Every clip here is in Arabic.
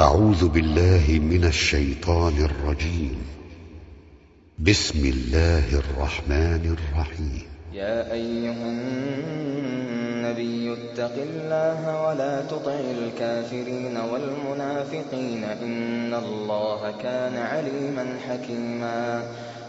أعوذ بالله من الشيطان الرجيم. بسم الله الرحمن الرحيم. يا أيها النبي اتق الله ولا تطع الكافرين والمنافقين إن الله كان عليما حكيما.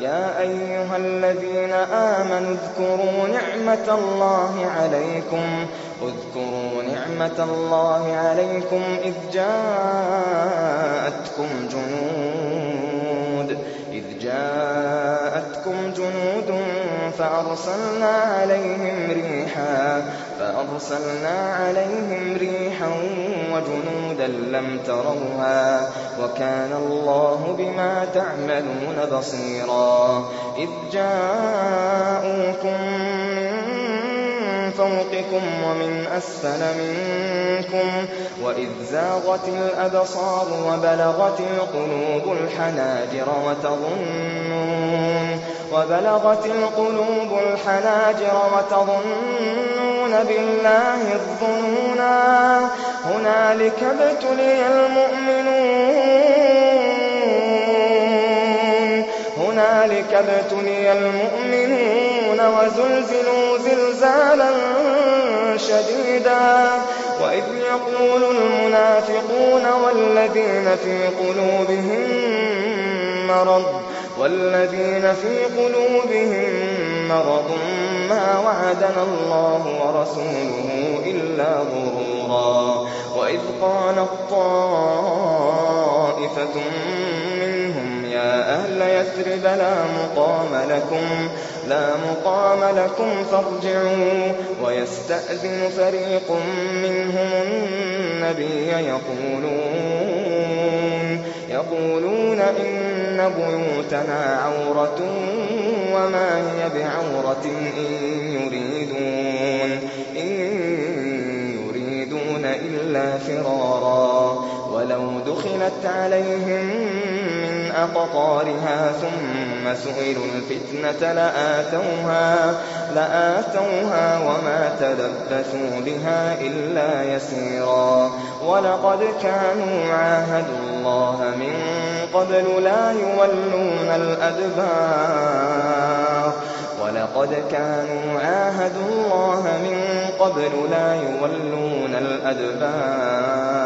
يا أيها الذين آمنوا اذكروا نعمة الله عليكم اذكروا نعمة الله عليكم إذ جاءتكم جنود إذ جاءتكم جنود فأرسلنا عليهم ريحا فأرسلنا عليهم ريحا وجنودا لم تروها وكان الله بما تعملون بصيرا. إذ جاءوكم من فوقكم ومن أسفل منكم وإذ زاغت الأبصار وبلغت القلوب الحناجر وتظنون وبلغت القلوب الحناجر وتظنون بالله الظنونا. هنالك ابتلي المؤمنون. هنالك ابتلي المؤمنون وزلزلوا زلزالا شديدا. وإذ يقول المنافقون والذين في قلوبهم مرض والذين في قلوبهم مرض ما وعدنا الله ورسوله إلا غرورا. وإذ قالت طائفة منهم يا أهل يثرب لا مقام لكم لا مقام لكم فارجعوا. ويستأذن فريق منهم النبي يقولون يقولون إن بيوتنا عورة وما هي بعورة إن يريدون إن يريدون إلا فرارا ولو دخلت عليهم من أقطارها ثم سئلوا الفتنة لآتوها لآتوها وما تلبثوا بها إلا يسيرا. ولقد كانوا عاهدوا الله من قبل لا يولون الأدبار. ولقد كانوا عاهدوا الله من قبل لا يولون الأدبار.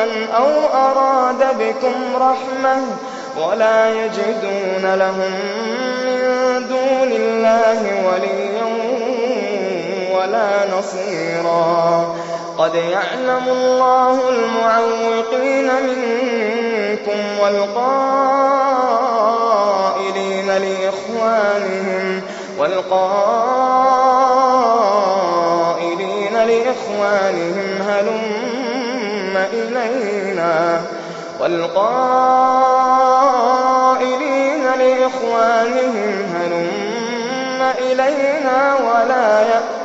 سوءا أو أراد بكم رحمة ولا يجدون لهم من دون الله وليا ولا نصيرا. قد يعلم الله المعوقين منكم والقائلين لإخوانهم والقائلين لإخوانهم هلم إلينا والقائلين لإخوانهم هلم إلينا ولا يأتون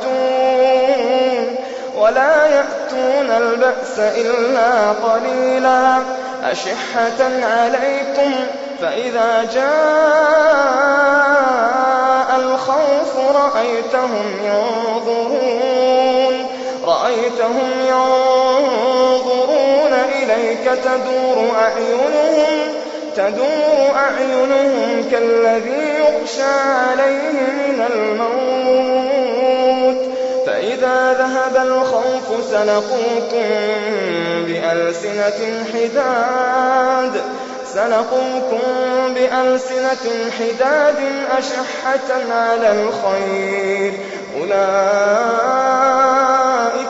ولا يأتون البأس إلا قليلا أشحة عليكم فإذا جاء الخوف رأيتهم ينظرون رأيتهم ينظرون إليك تدور أعينهم تدور أعينهم كالذي يغشى عليه من الموت. فإذا ذهب الخوف سلقوكم بألسنة حداد. سلقوكم بألسنة حداد أشحة على الخير. أولئك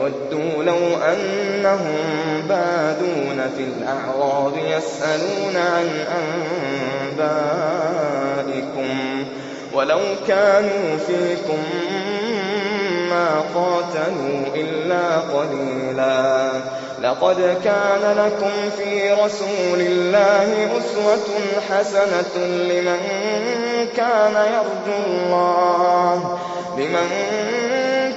يودوا لو أنهم بادون في الأعراب يسألون عن أنبائكم ولو كانوا فيكم ما قاتلوا إلا قليلا لقد كان لكم في رسول الله أسوة حسنة لمن كان يرجو الله لمن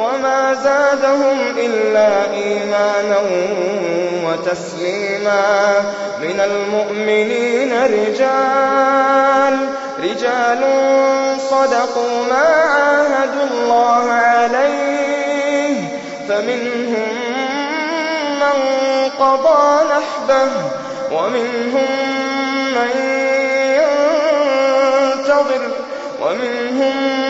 وما زادهم إلا إيمانا وتسليما من المؤمنين رجال رجال صدقوا ما عاهدوا الله عليه فمنهم من قضى نحبه ومنهم من ينتظر ومنهم من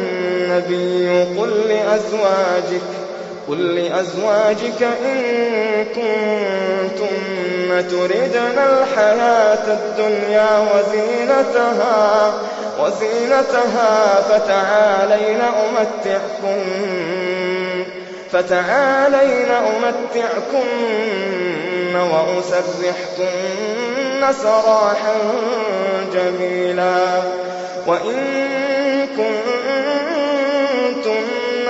النبي قل لأزواجك وقل لأزواجك إن كنتن تردن الحياة الدنيا وزينتها وزينتها فتعالين أمتعكن فتعالين أمتعكن وأسرحكن سراحا جميلا وإن كنتن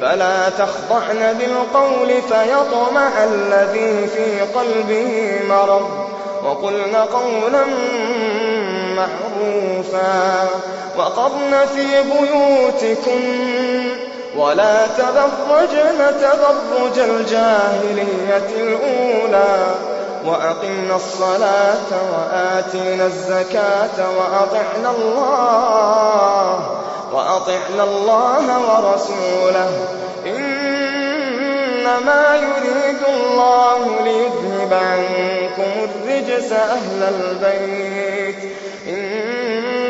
فلا تخضعن بالقول فيطمع الذي في قلبه مرض وقلن قولا معروفا وقرن في بيوتكن ولا تبرجن تبرج الجاهلية الأولى وأقمنا الصلاة وآتينا الزكاة وأطعنا الله وأطعنا الله ورسوله. إنما يريد الله ليذهب عنكم الرجس أهل البيت.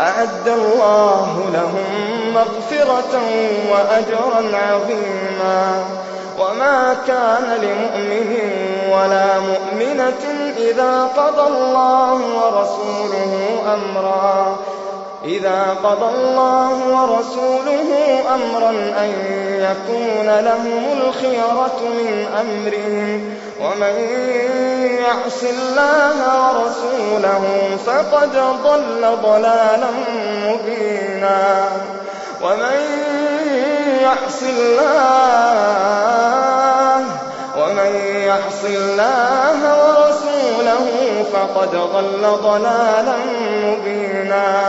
أعد الله لهم مغفرة وأجرا عظيما. وما كان لمؤمن ولا مؤمنة إذا قضى الله ورسوله أمرا. إذا قضى الله ورسوله أمرا أن يكون لهم الخيرة من أمرهم ومن يعص الله ورسوله فقد ضل ضلالا مبينا ومن يعص الله ومن يعص الله ورسوله فقد ضل ضلالا مبينا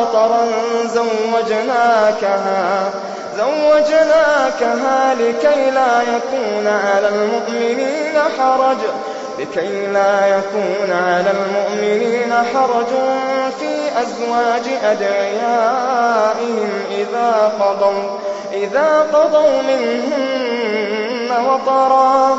وطرا زوجا زوجناكها زوجناكها لكي لا يكون على المؤمنين حرج لكي لا يكون على المؤمنين حرج في أزواج أدعيائهم إذا قضوا إذا قضوا منهن وطرا.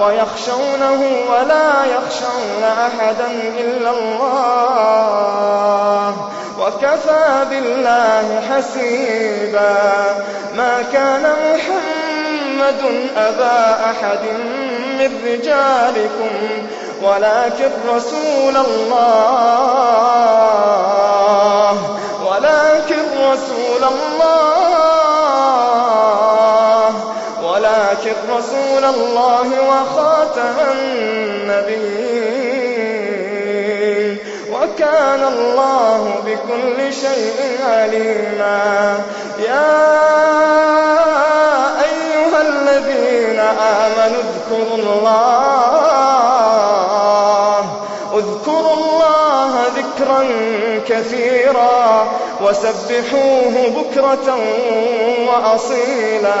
ويخشونه ولا يخشون أحدا إلا الله. وكفى بالله حسيبا. ما كان محمد أبا أحد من رجالكم ولكن رسول الله. ولكن رسول الله. الله وخاتم النبيين. وكان الله بكل شيء عليما. يا أيها الذين آمنوا اذكروا الله. اذكروا الله ذكرا كثيرا. وسبحوه بكرة وأصيلا.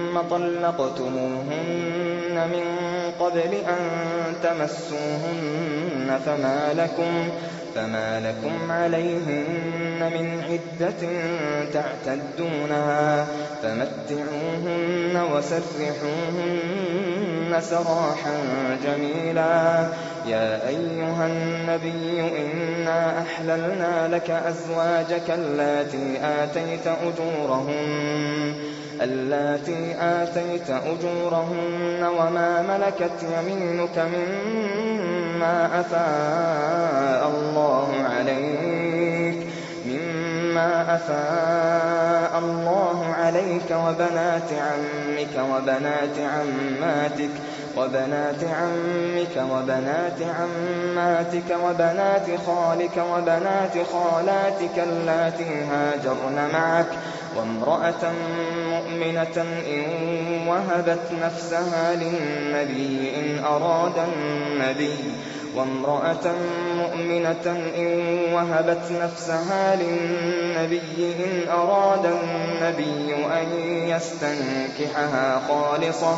طلقتموهن من قبل أن تمسوهن فما لكم فما لكم عليهن من عدة تعتدونها فمتعوهن وسرحوهن سراحا جميلا يا أيها النبي إنا أحللنا لك أزواجك اللاتي آتيت أجورهن اللاتي آتيت أجورهن وما ملكت يمينك مما أفاء الله عليك مما أفاء الله عليك وبنات عمك وبنات عماتك. وبنات عمك وبنات عماتك وبنات خالك وبنات خالاتك اللاتي هاجرن معك وامرأة مؤمنة إن وهبت نفسها للنبي إن أراد النبي وامرأة مؤمنة إن وهبت نفسها للنبي إن أراد النبي أن يستنكحها خالصة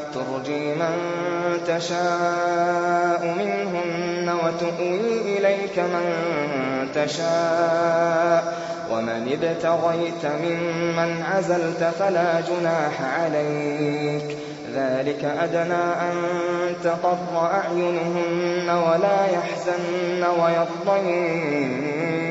ترجي من تشاء منهن وتؤوي إليك من تشاء. ومن ابتغيت ممن عزلت فلا جناح عليك. ذلك أدنى أن تقر أعينهن ولا يحزن ويرضين.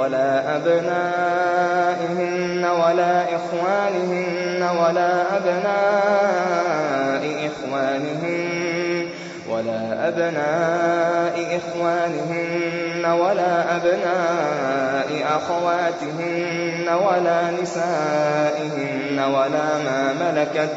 ولا أبنائهن ولا إخوانهن ولا أبناء إخوانهن ولا أبناء إخوانهن ولا أبناء أخواتهن ولا نسائهن ولا ما ملكت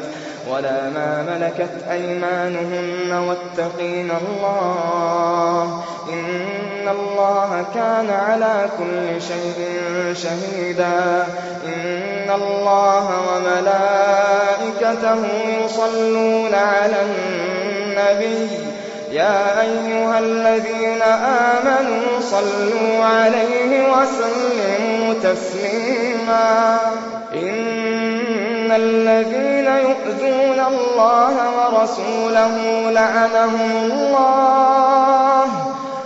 ولا ما ملكت أيمانهن واتقين الله إن الله كان على كل شيء شهيدا. إن الله وملائكته يصلون على النبي. يا أيها الذين آمنوا صلوا عليه وسلموا تسليما. إن الذين يؤذون الله ورسوله لعنهم الله.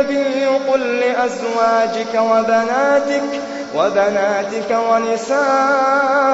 النبي قل لأزواجك وبناتك وبناتك ونساء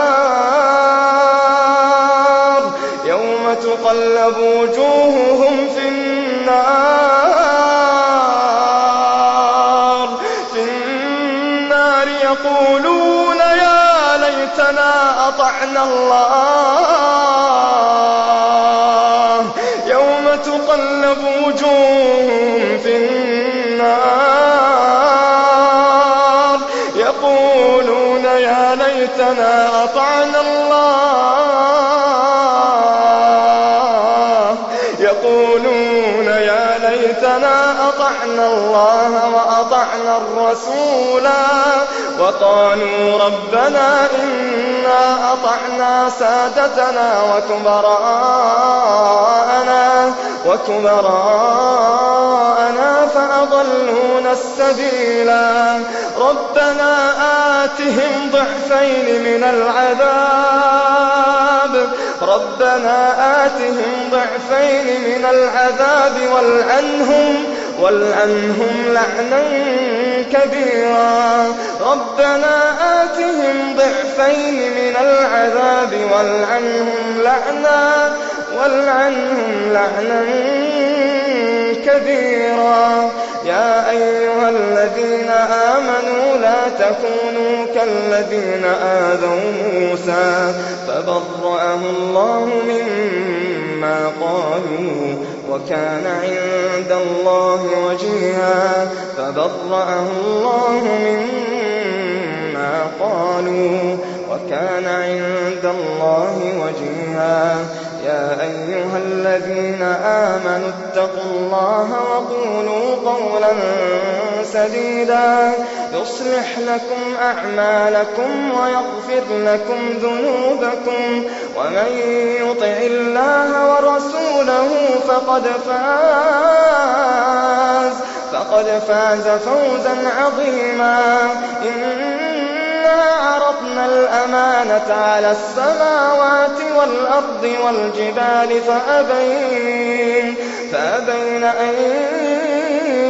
تقلب وجوههم في النار. في النار يقولون يا ليتنا أطعنا الله. يوم تقلب وجوههم في النار. يقولون يا ليتنا أطعنا الله. الله وأطعنا الرسولا وقالوا ربنا إنا أطعنا سادتنا وكبراءنا وكبراءنا فأضلونا السبيلا ربنا آتهم ضعفين من العذاب. ربنا آتهم ضعفين من العذاب والعنهم والعنهم لعنا كبيرا. ربنا آتهم ضعفين من العذاب والعنهم لعنا والعنهم لعنا كبيرا. يا أيها الذين آمنوا لا تكونوا كالذين آذوا موسى فبرأه الله مما قالوا. وكان عند الله وجيها فبرأه الله مما قالوا وكان عند الله وجيها. يا أيها الذين آمنوا اتقوا الله وقولوا قولا سديدا. يصلح لكم أعمالكم ويغفر لكم ذنوبكم. ومن يطع الله ورسوله فقد فاز فقد فاز فوزا عظيما. إنا عرضنا الأمانة على السماوات والأرض والجبال فأبين, فأبين أن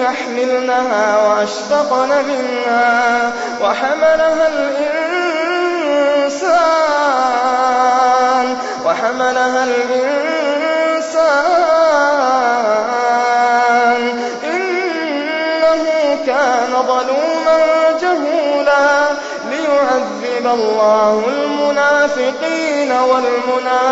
يحملنها وأشفقن منها وحملها الإنسان وحملها الإنسان. إنه كان ظلوما جهولا ليعذب الله المنافقين والمنافقات.